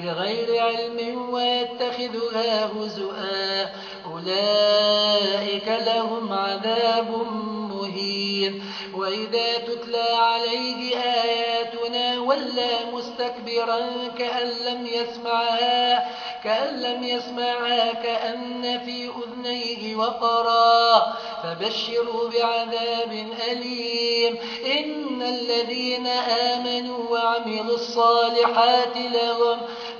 بغير علم ويتخذها هزؤا. أولئك لهم عذاب مهين. وإذا تتلى عليه آياتنا ولى مستكبرا كأن لم يسمعها كأن لم يسمعها كأن في أذنيه وقرا. فبشروا بعذاب أليم. إن الذين آمنوا وعملوا الصالحات لهم,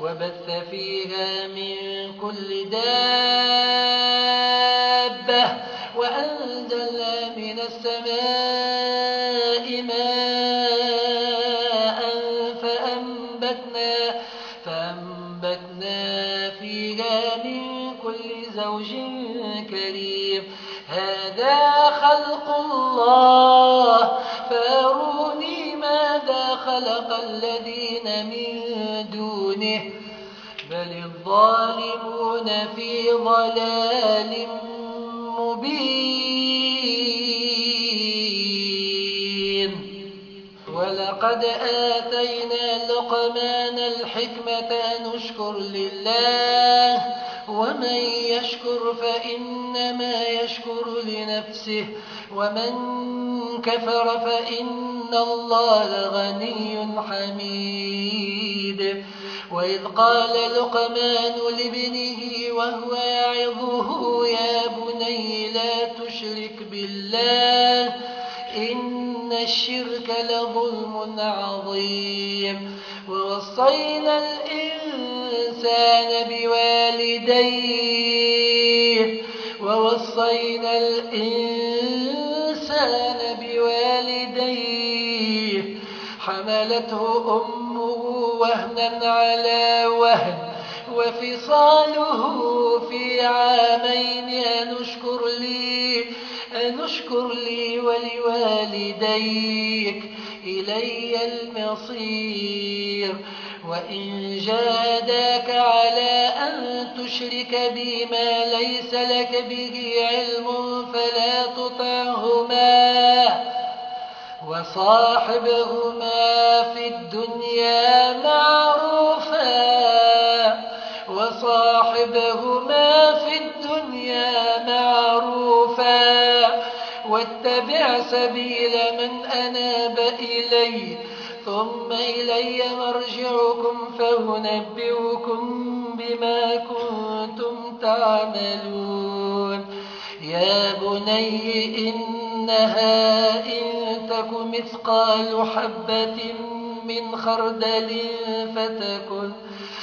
وبث فيها من كل دابة وأنزلنا من السماء ماء فأنبتنا, فأنبتنا فيها من كل زوج كريم. هذا خلق الله. ماذا خلق الذين من دونه بل الظالمون في ضلال مبين. ولقد آتينا لقمان الحكمة نشكر لله ومن يشكر فإنما يشكر لنفسه ومن كفر فإن الله غني حميد وإذ قال لقمان لابنه وهو يعظه يا بني لا تشرك بالله إن الشرك لظلم عظيم ووصينا الإنسان بوالديه ووصينا الإنسان بوالديه. حملته أمه وهنا على وهن وفصاله في عامين. أنشكر لي, أنشكر لي ولوالديك. إلي المصير. وإن جاداك على أن تشرك بي ما ليس لك به علم فلا تطعهما. وصاحبهما في الدنيا معروفا. وصاحبهما في الدنيا معروفا. واتبع سبيل من أناب إلي ثم إلي مرجعكم فهنبئكم بما كنتم تعملون. يا بني إنها إن تك مثقال حبة من خردل فتكن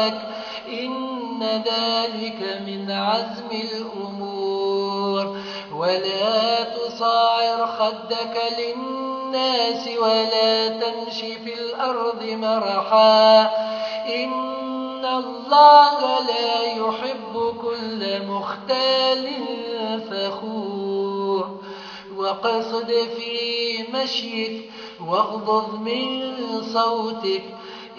أصابك إن ذلك من عزم الأمور. ولا تصاعر خدك للناس ولا تمش في الأرض مرحا. إن الله لا يحب كل مختال فخور. وقصد في مشيك واغضض من صوتك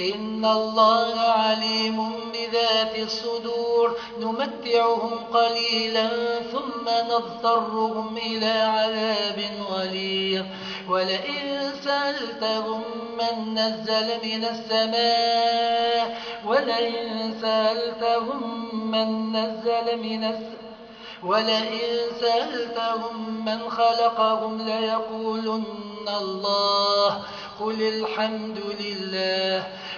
إن الله عليم بذات الصدور. نمتعهم قليلا ثم نضطرهم إلى عذاب غليظ. ولئن سألتهم من نزل من السماء ولئن سألتهم من نزل من السماء ولئن سألتهم من خلقهم ليقولن الله. قل الحمد لله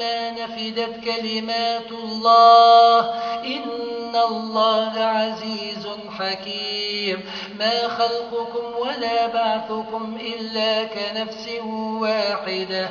ما نفدت كلمات الله. إن الله عزيز حكيم. ما خلقكم ولا بعثكم إلا كنفس واحدة.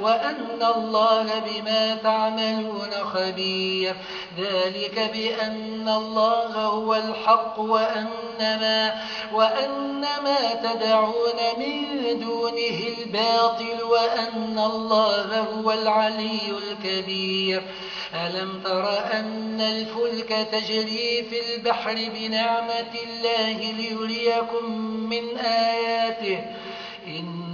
وأن الله بما تعملون خبير ذلك بأن الله هو الحق وأن ما, وأن ما تدعون من دونه الباطل وأن الله هو العلي الكبير ألم تر أن الفلك تجري في البحر بنعمة الله ليريكم من آياته إن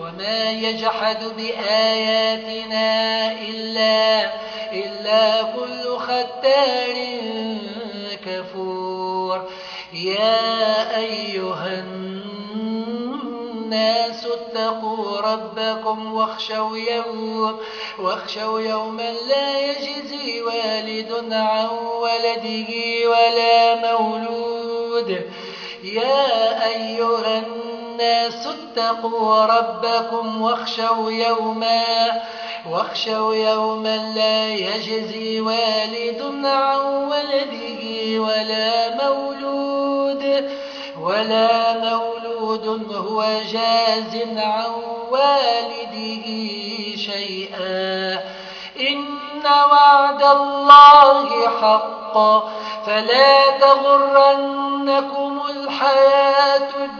وما يجحد بآياتنا إلا, إلا كل ختار كفور يا أيها الناس اتقوا ربكم واخشوا يوم واخشوا يوما لا يجزي والد عن ولده ولا مولود يا أيها الناس الناس اتقوا ربكم واخشوا يوما واخشوا يوما لا يجزي والد عن ولده ولا مولود ولا مولود هو جاز عن والده شيئا. إن وعد الله حق فلا تغرنكم الحياة الدنيا